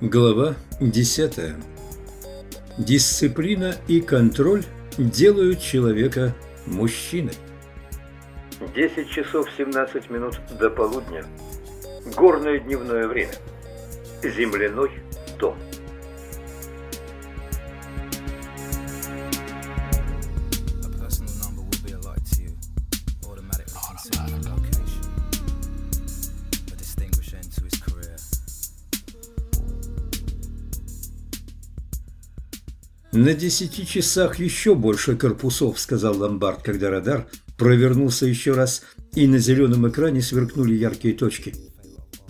Глава 10. Дисциплина и контроль делают человека мужчиной. 10 часов 17 минут до полудня. Горное дневное время. Земляной дом. «На десяти часах еще больше корпусов», — сказал Ломбард, когда радар провернулся еще раз, и на зеленом экране сверкнули яркие точки.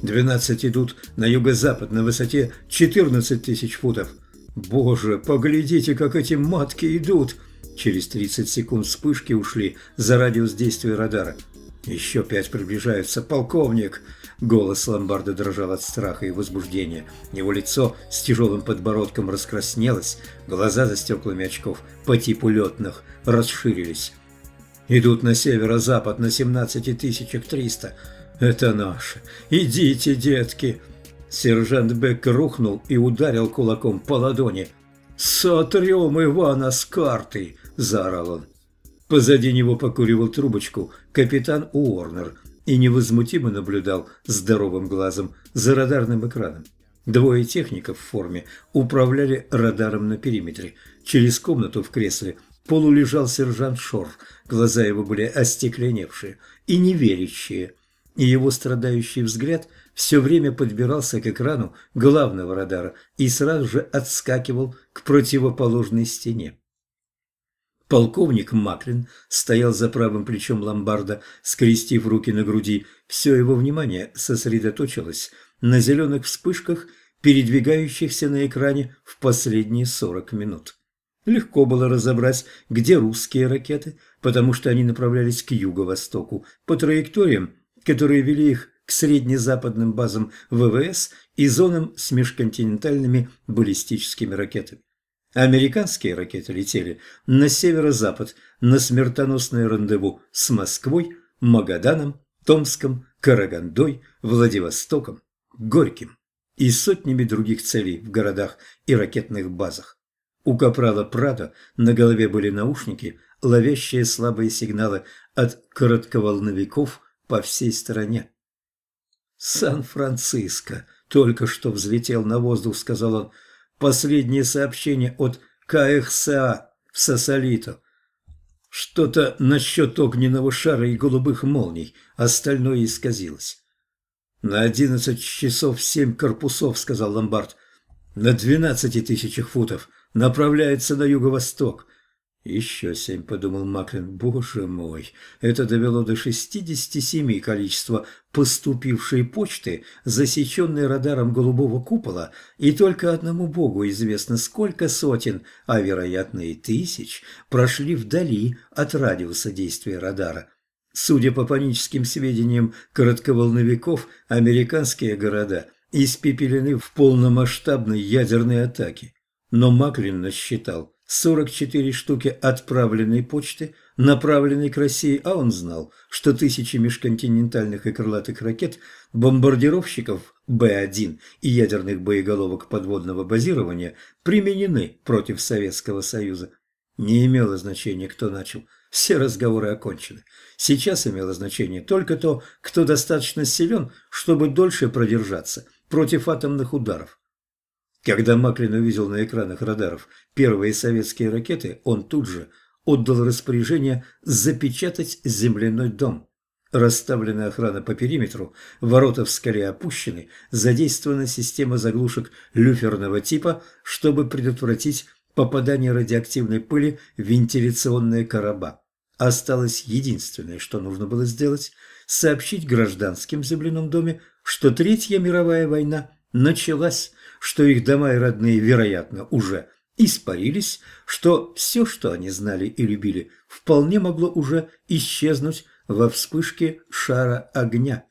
«Двенадцать идут на юго-запад на высоте 14 тысяч футов. Боже, поглядите, как эти матки идут!» Через 30 секунд вспышки ушли за радиус действия радара. «Еще пять приближаются. Полковник!» Голос ломбарда дрожал от страха и возбуждения. Его лицо с тяжелым подбородком раскраснелось, глаза за стеклами очков по типу летных расширились. «Идут на северо-запад на 17 тысячах триста. Это наши. Идите, детки!» Сержант Бек рухнул и ударил кулаком по ладони. «Сотрем Ивана с карты!» – заорал он. Позади него покуривал трубочку капитан Уорнер – и невозмутимо наблюдал здоровым глазом за радарным экраном. Двое техников в форме управляли радаром на периметре. Через комнату в кресле полулежал сержант Шор. Глаза его были остекленевшие и неверящие, и его страдающий взгляд все время подбирался к экрану главного радара и сразу же отскакивал к противоположной стене. Полковник Маклин стоял за правым плечом ломбарда, скрестив руки на груди. Все его внимание сосредоточилось на зеленых вспышках, передвигающихся на экране в последние 40 минут. Легко было разобрать, где русские ракеты, потому что они направлялись к юго-востоку, по траекториям, которые вели их к среднезападным базам ВВС и зонам с межконтинентальными баллистическими ракетами. Американские ракеты летели на северо-запад на смертоносное рандеву с Москвой, Магаданом, Томском, Карагандой, Владивостоком, Горьким и сотнями других целей в городах и ракетных базах. У капрала Прада на голове были наушники, ловящие слабые сигналы от коротковолновиков по всей стране. «Сан-Франциско только что взлетел на воздух», — сказал он, — Последнее сообщение от КХСА в Сосолито. Что-то насчет огненного шара и голубых молний, остальное исказилось. «На одиннадцать часов семь корпусов», — сказал Ломбард. «На двенадцати тысячах футов. Направляется на юго-восток. «Еще семь», — подумал Маклин. «Боже мой!» Это довело до шестидесяти семи количества поступившей почты, засеченной радаром голубого купола, и только одному богу известно, сколько сотен, а вероятно и тысяч, прошли вдали от радиуса действия радара. Судя по паническим сведениям коротковолновиков, американские города испепелены в полномасштабной ядерной атаке. Но Маклин насчитал 44 штуки отправленной почты, направленной к России, а он знал, что тысячи межконтинентальных и крылатых ракет, бомбардировщиков Б-1 и ядерных боеголовок подводного базирования применены против Советского Союза. Не имело значения, кто начал. Все разговоры окончены. Сейчас имело значение только то, кто достаточно силен, чтобы дольше продержаться против атомных ударов. Когда Маклин увидел на экранах радаров первые советские ракеты, он тут же отдал распоряжение запечатать земляной дом. Расставленная охрана по периметру, ворота в скале опущены, задействована система заглушек люферного типа, чтобы предотвратить попадание радиоактивной пыли в вентиляционные короба. Осталось единственное, что нужно было сделать – сообщить гражданским в земляном доме, что Третья мировая война началась, что их дома и родные, вероятно, уже испарились, что все, что они знали и любили, вполне могло уже исчезнуть во вспышке шара огня.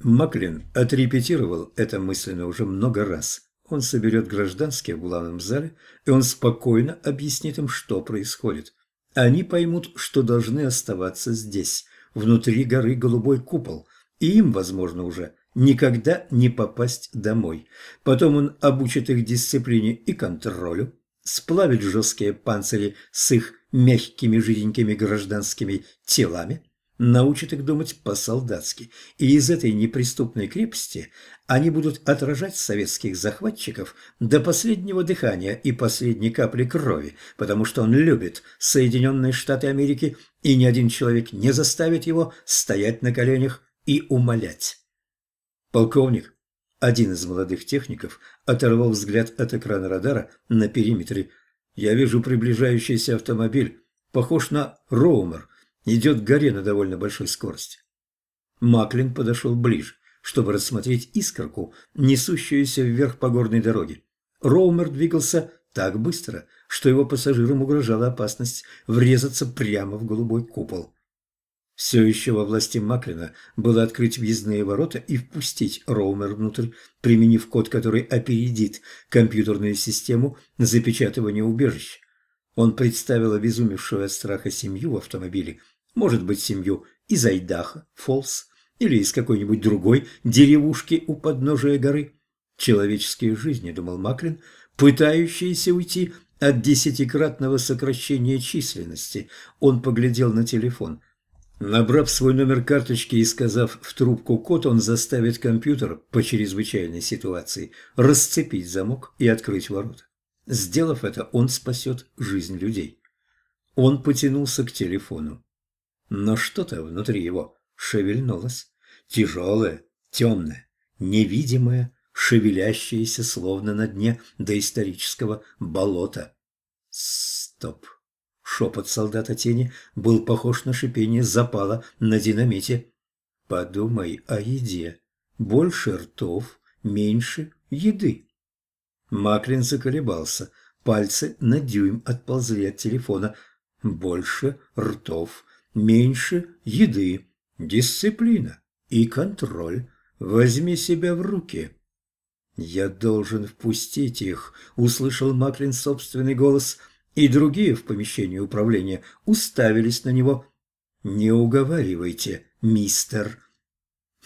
Маклин отрепетировал это мысленно уже много раз. Он соберет гражданских в главном зале, и он спокойно объяснит им, что происходит. они поймут, что должны оставаться здесь, внутри горы Голубой Купол, и им, возможно, уже никогда не попасть домой. Потом он обучит их дисциплине и контролю, сплавит жесткие панцири с их мягкими жиденькими гражданскими телами, научит их думать по-солдатски, и из этой неприступной крепости они будут отражать советских захватчиков до последнего дыхания и последней капли крови, потому что он любит Соединенные Штаты Америки, и ни один человек не заставит его стоять на коленях и умолять. Полковник, один из молодых техников, оторвал взгляд от экрана радара на периметре. «Я вижу приближающийся автомобиль. Похож на Роумер» идет к горе на довольно большой скорости. Маклин подошел ближе, чтобы рассмотреть искорку, несущуюся вверх по горной дороге. Роумер двигался так быстро, что его пассажирам угрожала опасность врезаться прямо в голубой купол. Все еще во власти Маклина было открыть въездные ворота и впустить Роумер внутрь, применив код, который опередит компьютерную систему запечатывания убежища. Он представил обезумевшую от страха семью в автомобиле может быть, семью из Айдаха, Фолс или из какой-нибудь другой деревушки у подножия горы. Человеческие жизни, думал Маклин, пытающиеся уйти от десятикратного сокращения численности. Он поглядел на телефон. Набрав свой номер карточки и сказав в трубку код, он заставит компьютер по чрезвычайной ситуации расцепить замок и открыть ворота. Сделав это, он спасет жизнь людей. Он потянулся к телефону. Но что-то внутри его шевельнулось. Тяжелое, темное, невидимое, шевелящееся словно на дне доисторического болота. Стоп. Шепот солдата тени был похож на шипение запала на динамите. Подумай о еде. Больше ртов, меньше еды. Маклин заколебался. Пальцы на дюйм отползли от телефона. Больше ртов, меньше еды, дисциплина и контроль. Возьми себя в руки. «Я должен впустить их», — услышал Маклин собственный голос, и другие в помещении управления уставились на него. «Не уговаривайте, мистер».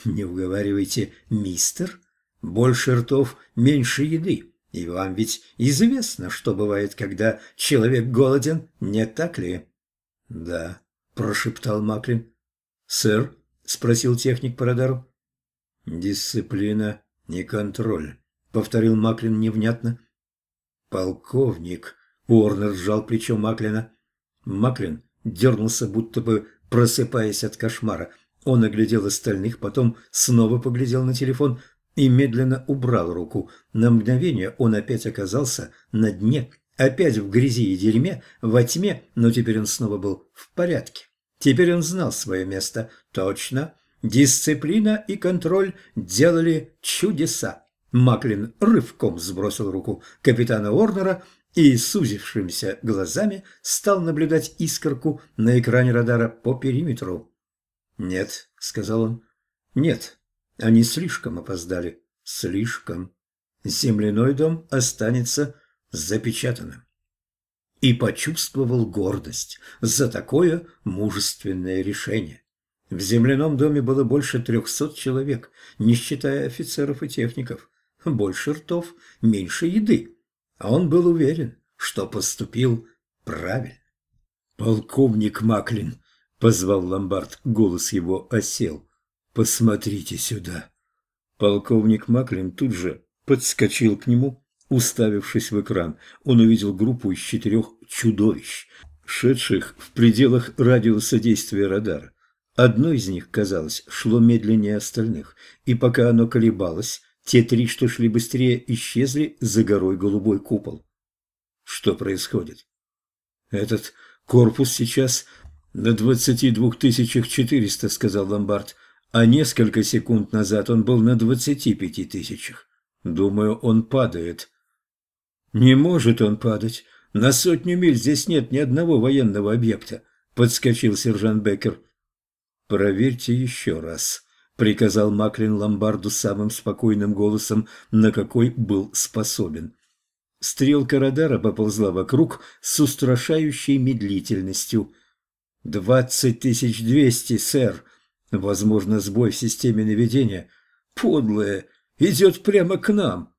«Не уговаривайте, мистер? Больше ртов, меньше еды. И вам ведь известно, что бывает, когда человек голоден, не так ли?» «Да», – прошептал Маклин. «Сэр?» – спросил техник по. «Дисциплина и контроль», – повторил Маклин невнятно. «Полковник», – Уорнер сжал плечо Маклина. Маклин дернулся, будто бы просыпаясь от кошмара. Он оглядел остальных, потом снова поглядел на телефон и медленно убрал руку. На мгновение он опять оказался на дне Опять в грязи и дерьме, во тьме, но теперь он снова был в порядке. Теперь он знал свое место. Точно. Дисциплина и контроль делали чудеса. Маклин рывком сбросил руку капитана Орнера и сузившимися глазами стал наблюдать искорку на экране радара по периметру. «Нет», — сказал он, — «нет, они слишком опоздали, слишком. Земляной дом останется запечатанным. И почувствовал гордость за такое мужественное решение. В земляном доме было больше трехсот человек, не считая офицеров и техников. Больше ртов, меньше еды. А он был уверен, что поступил правильно. «Полковник Маклин», — позвал Ломбард, голос его осел. «Посмотрите сюда». Полковник Маклин тут же подскочил к нему Уставившись в экран, он увидел группу из четырех чудовищ, шедших в пределах радиуса действия радара. Одно из них, казалось, шло медленнее остальных, и пока оно колебалось, те три, что шли быстрее, исчезли за горой голубой купол. Что происходит? Этот корпус сейчас на двадцати двух тысячах четыреста, сказал Ломбард, а несколько секунд назад он был на двадцати пяти тысячах. Думаю, он падает. «Не может он падать. На сотню миль здесь нет ни одного военного объекта», – подскочил сержант Беккер. «Проверьте еще раз», – приказал Маклин Ломбарду самым спокойным голосом, на какой был способен. Стрелка радара поползла вокруг с устрашающей медлительностью. «Двадцать тысяч двести, сэр. Возможно, сбой в системе наведения. Подлое. Идет прямо к нам».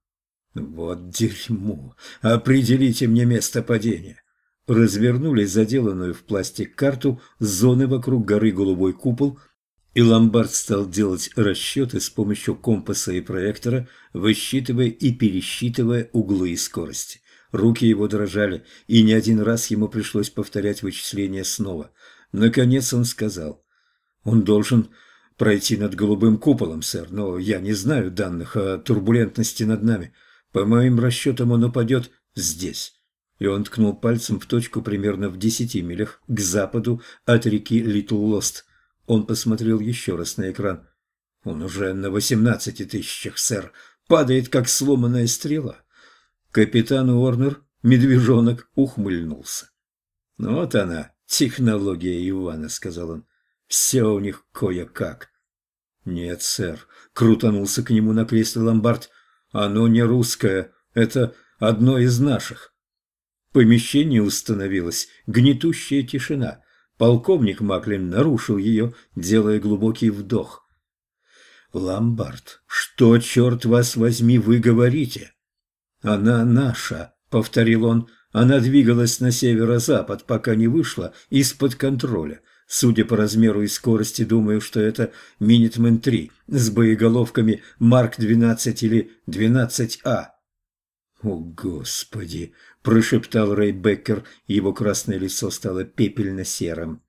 «Вот дерьмо. Определите мне место падения». Развернули заделанную в пластик карту зоны вокруг горы Голубой купол – и Ломбард стал делать расчеты с помощью компаса и проектора, высчитывая и пересчитывая углы и скорости. Руки его дрожали, и не один раз ему пришлось повторять вычисления снова. Наконец он сказал, «Он должен пройти над голубым куполом, сэр, но я не знаю данных о турбулентности над нами. По моим расчетам он упадет здесь». И он ткнул пальцем в точку примерно в десяти милях к западу от реки Литл Лост – он посмотрел еще раз на экран. «Он уже на восемнадцати тысячах, сэр. Падает, как сломанная стрела». Капитан Уорнер, медвежонок, ухмыльнулся. «Вот она, технология Ивана», — сказал он. «Все у них кое-как». «Нет, сэр», — крутанулся к нему на кресле ломбард. «Оно не русское, это одно из наших». В помещении установилась гнетущая тишина. Полковник Маклин нарушил ее, делая глубокий вдох. «Ломбард, что, черт вас возьми, вы говорите?» «Она наша», — повторил он. «Она двигалась на северо-запад, пока не вышла из-под контроля. Судя по размеру и скорости, думаю, что это Минитмен-3 с боеголовками Марк-12 или 12А». «О, Господи!» прошептал Рэй Беккер, его красное лицо стало пепельно-серым.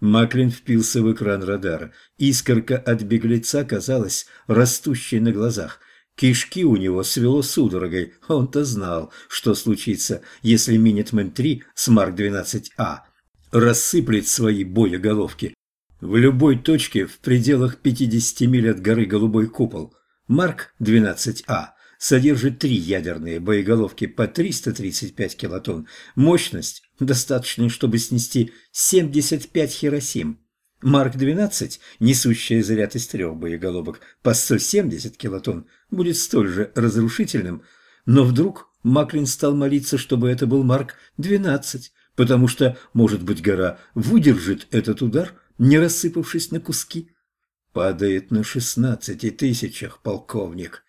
Маклин впился в экран радара. Искорка от беглеца казалась растущей на глазах. Кишки у него свело судорогой. Он-то знал, что случится, если Минитмен-3 с Марк-12А рассыплет свои боеголовки. В любой точке в пределах 50 миль от горы Голубой Купол. Марк-12А содержит три ядерные боеголовки по 335 килотонн, мощность достаточная, чтобы снести 75 Хиросим. Марк-12, несущая заряд из трех боеголовок по 170 килотонн, будет столь же разрушительным, но вдруг Маклин стал молиться, чтобы это был Марк-12, потому что, может быть, гора выдержит этот удар, не рассыпавшись на куски. Падает на шестнадцати тысячах, полковник.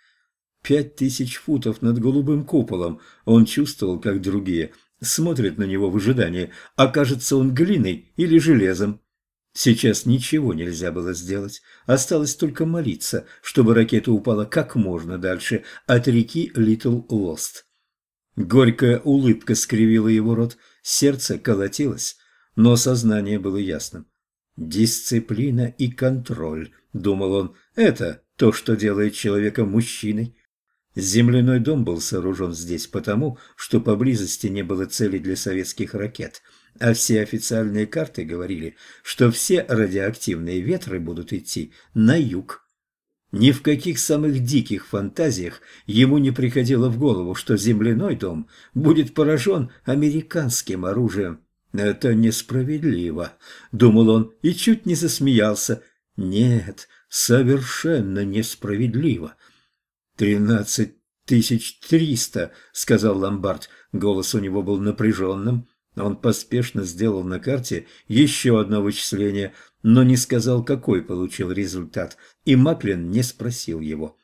Пять тысяч футов над голубым куполом. Он чувствовал, как другие смотрят на него в ожидании, окажется он глиной или железом. Сейчас ничего нельзя было сделать, осталось только молиться, чтобы ракета упала как можно дальше от реки Литл Лост. Горькая улыбка скривила его рот, сердце колотилось, но сознание было ясным. «Дисциплина и контроль», — думал он, — «это то, что делает человека мужчиной. Земляной дом был сооружен здесь потому, что поблизости не было цели для советских ракет, а все официальные карты говорили, что все радиоактивные ветры будут идти на юг. Ни в каких самых диких фантазиях ему не приходило в голову, что земляной дом будет поражен американским оружием. «Это несправедливо», — думал он и чуть не засмеялся. «Нет, совершенно несправедливо». «Тринадцать тысяч триста», — сказал Ломбард. Голос у него был напряженным. Он поспешно сделал на карте еще одно вычисление, но не сказал, какой получил результат, и Маклин не спросил его.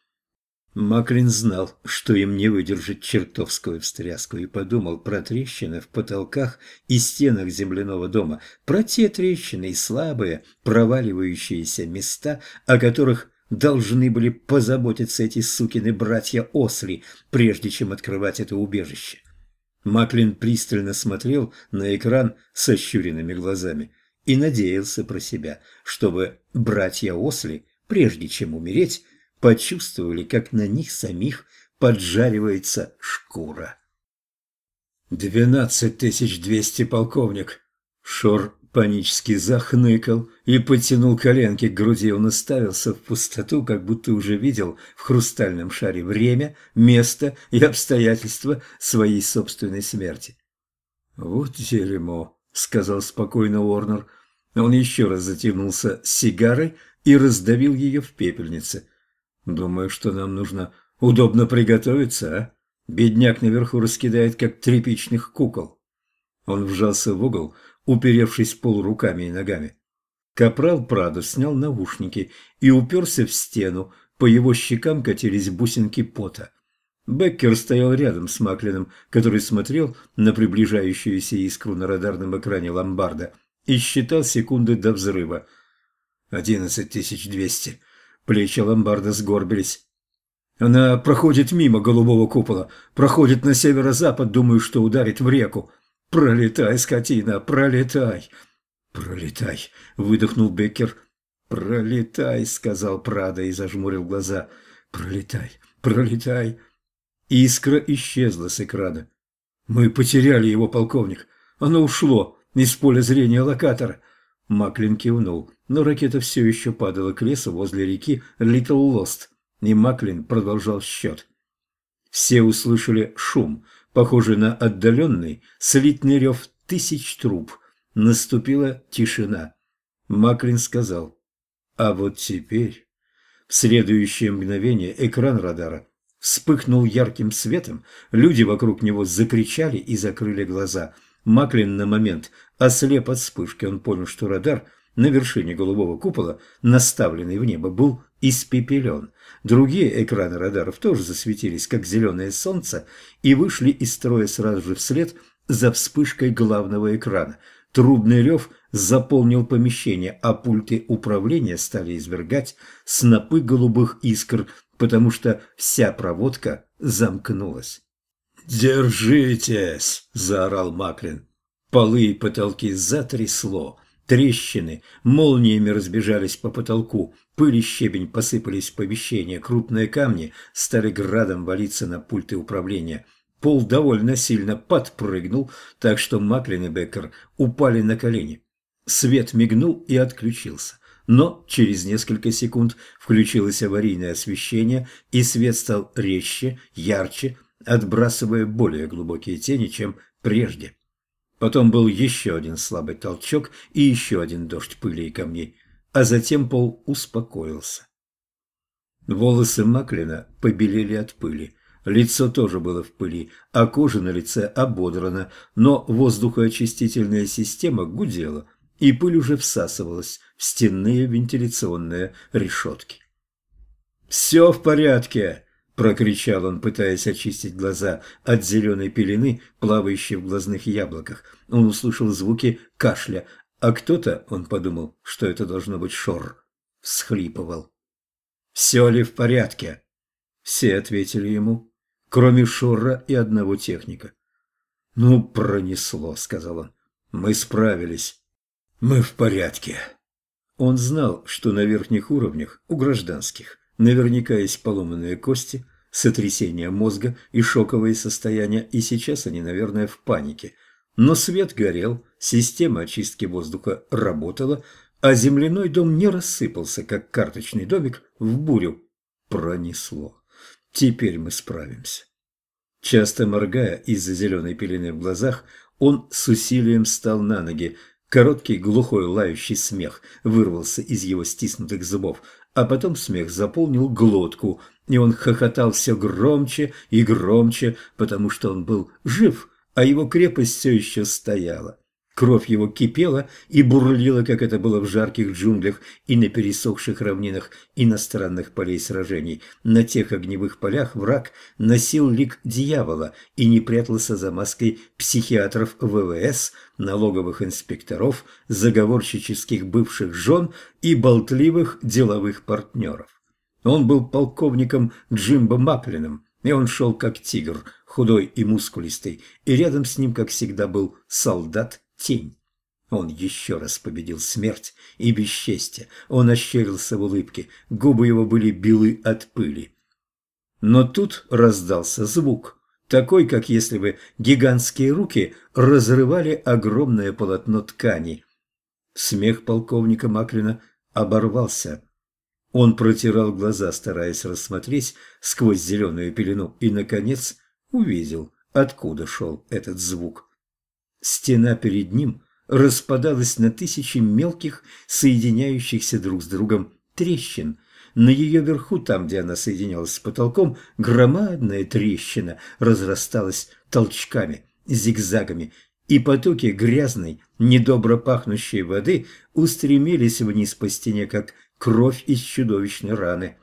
Маклин знал, что им не выдержит чертовскую встряску, и подумал про трещины в потолках и стенах земляного дома, про те трещины и слабые, проваливающиеся места, о которых должны были позаботиться эти сукины братья Осли, прежде чем открывать это убежище. Маклин пристально смотрел на экран с ощуренными глазами и надеялся про себя, чтобы братья Осли, прежде чем умереть, почувствовали, как на них самих поджаривается шкура. «Двенадцать тысяч двести, полковник!» Шор панически захныкал и потянул коленки к груди. Он оставился в пустоту, как будто уже видел в хрустальном шаре время, место и обстоятельства своей собственной смерти. «Вот дерьмо», — сказал спокойно Уорнер. Он еще раз затянулся сигарой и раздавил ее в пепельнице. «Думаю, что нам нужно удобно приготовиться, а? Бедняк наверху раскидает, как тряпичных кукол. Он вжался в угол, уперевшись пол руками и ногами. Капрал Прадо снял наушники и уперся в стену, по его щекам катились бусинки пота. Беккер стоял рядом с Маклином, который смотрел на приближающуюся искру на радарном экране ломбарда и считал секунды до взрыва. «Одиннадцать тысяч двести». Плечи ломбарда сгорбились. Она проходит мимо голубого купола, проходит на северо-запад, думаю, что ударит в реку. Пролетай, скотина, пролетай. Пролетай, выдохнул Беккер. Пролетай, сказал Прада и зажмурил глаза. Пролетай, пролетай. Искра исчезла с экрана. Мы потеряли его, полковник. Оно ушло из поля зрения локатора. Маклин кивнул, но ракета все еще падала к лесу возле реки Литл Лост и Маклин продолжал счет. Все услышали шум, похожий на отдаленный, слитный рев тысяч труб. Наступила тишина. Маклин сказал, а вот теперь... В следующее мгновение экран радара вспыхнул ярким светом, люди вокруг него закричали и закрыли глаза. Маклин на момент ослеп от вспышки, он понял, что радар на вершине голубого купола, наставленный в небо, был испепелен. Другие экраны радаров тоже засветились, как зеленое солнце, и вышли из строя сразу же вслед за вспышкой главного экрана. Трубный рев заполнил помещение, а пульты управления стали извергать снопы голубых искр, потому что вся проводка замкнулась. «Держитесь!» – заорал Маклин. Полы и потолки затрясло. Трещины молниями разбежались по потолку, пыль и щебень посыпались в помещение, крупные камни стали градом валиться на пульты управления. Пол довольно сильно подпрыгнул, так что Маклин и Беккер упали на колени. Свет мигнул и отключился. Но через несколько секунд включилось аварийное освещение, и свет стал резче, ярче, отбрасывая более глубокие тени, чем прежде. Потом был еще один слабый толчок и еще один дождь пыли и камней, а затем пол успокоился. Волосы Маклина побелели от пыли, лицо тоже было в пыли, а кожа на лице ободрана, но воздухоочистительная система гудела, и пыль уже всасывалась в стенные вентиляционные решетки. «Все в порядке!» – прокричал он, пытаясь очистить глаза от зеленой пелены, плавающей в глазных яблоках. Он услышал звуки кашля, а кто-то, он подумал, что это должно быть Шор, всхлипывал. «Все ли в порядке?» Все ответили ему, кроме Шора и одного техника. «Ну, пронесло», — сказал он. «Мы справились. Мы в порядке». Он знал, что на верхних уровнях, у гражданских, Наверняка есть поломанные кости, сотрясение мозга и шоковые состояния, и сейчас они, наверное, в панике. Но свет горел, система очистки воздуха работала, а земляной дом не рассыпался, как карточный домик, в бурю. Пронесло. Теперь мы справимся. Часто моргая из-за зеленой пелены в глазах, он с усилием встал на ноги. Короткий глухой лающий смех вырвался из его стиснутых зубов, а потом смех заполнил глотку, и он хохотал все громче и громче, потому что он был жив, а его крепость все еще стояла. Кровь его кипела и бурлила, как это было в жарких джунглях и на пересохших равнинах иностранных полей сражений. На тех огневых полях враг носил лик дьявола и не прятался за маской психиатров ВВС, налоговых инспекторов, заговорщических бывших жен и болтливых деловых партнеров. Он был полковником Джимбо Маплином, и он шел как тигр, худой и мускулистый, и рядом с ним, как всегда, был солдат тень. Он еще раз победил смерть и бесчестие. Он ощерился в улыбке, губы его были белы от пыли. Но тут раздался звук, такой, как если бы гигантские руки разрывали огромное полотно ткани. Смех полковника Маклина оборвался. Он протирал глаза, стараясь рассмотреть сквозь зеленую пелену, и, наконец, увидел, откуда шел этот звук. Стена перед ним распадалась на тысячи мелких, соединяющихся друг с другом трещин. На ее верху, там, где она соединялась с потолком, громадная трещина разрасталась толчками, зигзагами, и потоки грязной, недобро пахнущей воды устремились вниз по стене, как кровь из чудовищной раны.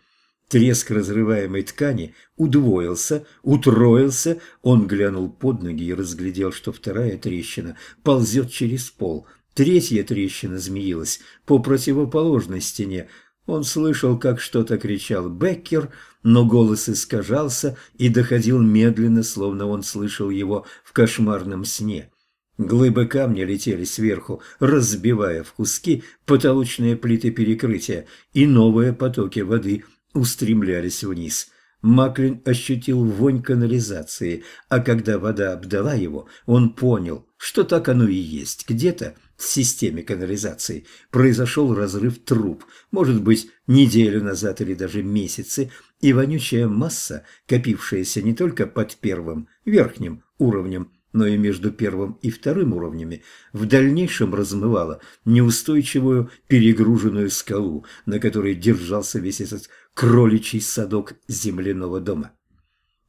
Треск разрываемой ткани удвоился, утроился. Он глянул под ноги и разглядел, что вторая трещина ползет через пол. Третья трещина змеилась по противоположной стене. Он слышал, как что-то кричал Беккер, но голос искажался и доходил медленно, словно он слышал его в кошмарном сне. Глыбы камня летели сверху, разбивая в куски потолочные плиты перекрытия, и новые потоки воды устремлялись вниз. Маклин ощутил вонь канализации, а когда вода обдала его, он понял, что так оно и есть. Где-то в системе канализации произошел разрыв труб, может быть, неделю назад или даже месяцы, и вонючая масса, копившаяся не только под первым, верхним уровнем, но и между первым и вторым уровнями, в дальнейшем размывала неустойчивую перегруженную скалу, на которой держался весь этот кроличий садок земляного дома.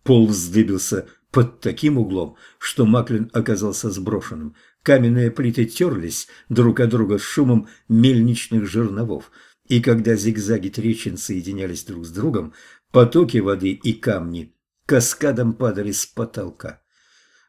Пол вздыбился под таким углом, что Маклин оказался сброшенным. Каменные плиты терлись друг от друга с шумом мельничных жерновов, и когда зигзаги трещин соединялись друг с другом, потоки воды и камни каскадом падали с потолка.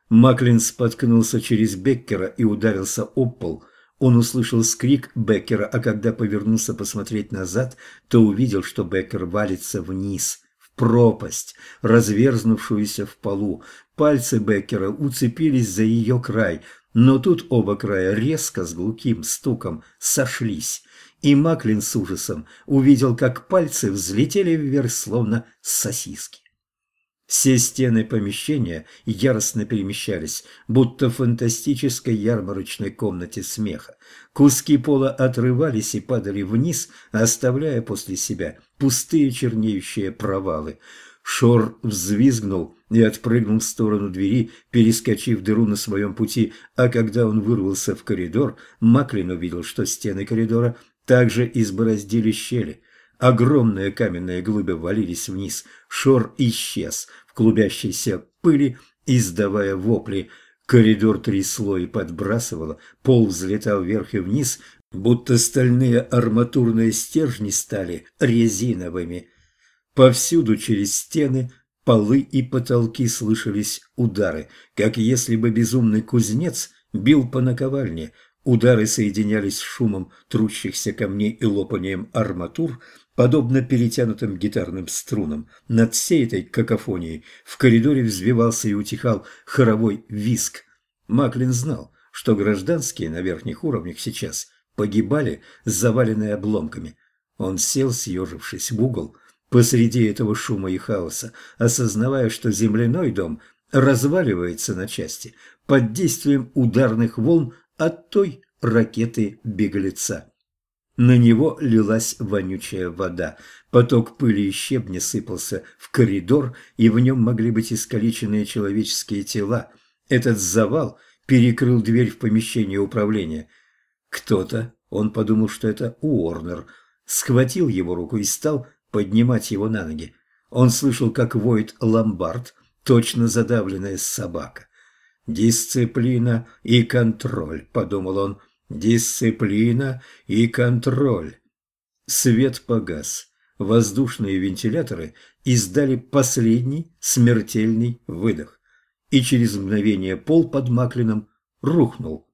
Маклин споткнулся через Беккера и ударился об пол – он услышал скрик Беккера, а когда повернулся посмотреть назад, то увидел, что Беккер валится вниз, в пропасть, разверзнувшуюся в полу. Пальцы Беккера уцепились за ее край, но тут оба края резко с глухим стуком сошлись, и Маклин с ужасом увидел, как пальцы взлетели вверх, словно сосиски. Все стены помещения яростно перемещались, будто в фантастической ярмарочной комнате смеха. Куски пола отрывались и падали вниз, оставляя после себя пустые чернеющие провалы. Шор взвизгнул и отпрыгнул в сторону двери, перескочив дыру на своем пути, а когда он вырвался в коридор, Маклин увидел, что стены коридора также избороздили щели. Огромные каменные глыбы валились вниз. Шор исчез в клубящейся пыли, издавая вопли. Коридор трясло и подбрасывало, пол взлетал вверх и вниз, будто стальные арматурные стержни стали резиновыми. Повсюду через стены, полы и потолки слышались удары, как если бы безумный кузнец бил по наковальне. Удары соединялись с шумом трущихся камней и лопанием арматур – Подобно перетянутым гитарным струнам, над всей этой какофонией в коридоре взвивался и утихал хоровой виск. Маклин знал, что гражданские на верхних уровнях сейчас погибали, заваленные обломками. Он сел, съежившись в угол, посреди этого шума и хаоса, осознавая, что земляной дом разваливается на части под действием ударных волн от той ракеты беглеца. На него лилась вонючая вода. Поток пыли и щебня сыпался в коридор, и в нем могли быть искалеченные человеческие тела. Этот завал перекрыл дверь в помещение управления. Кто-то, он подумал, что это Уорнер, схватил его руку и стал поднимать его на ноги. Он слышал, как воет ломбард, точно задавленная собака. «Дисциплина и контроль», — подумал он, — Дисциплина и контроль. Свет погас. Воздушные вентиляторы издали последний смертельный выдох. И через мгновение пол под Маклином рухнул.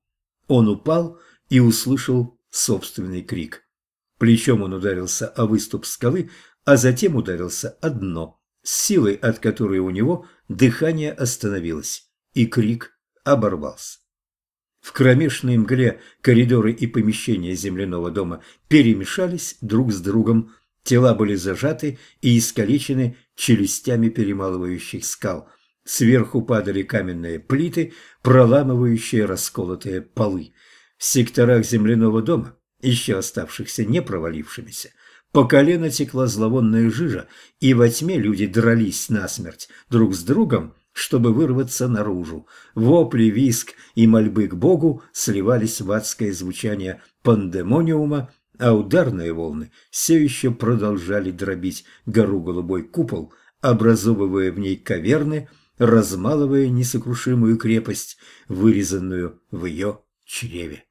Он упал и услышал собственный крик. Плечом он ударился о выступ скалы, а затем ударился о дно, с силой, от которой у него дыхание остановилось, и крик оборвался. В кромешной мгле коридоры и помещения земляного дома перемешались друг с другом, тела были зажаты и искалечены челюстями перемалывающих скал. Сверху падали каменные плиты, проламывающие расколотые полы. В секторах земляного дома, еще оставшихся не провалившимися, по колено текла зловонная жижа, и во тьме люди дрались насмерть друг с другом, чтобы вырваться наружу. Вопли, виск и мольбы к Богу сливались в адское звучание пандемониума, а ударные волны все еще продолжали дробить гору голубой купол, образовывая в ней каверны, размалывая несокрушимую крепость, вырезанную в ее чреве.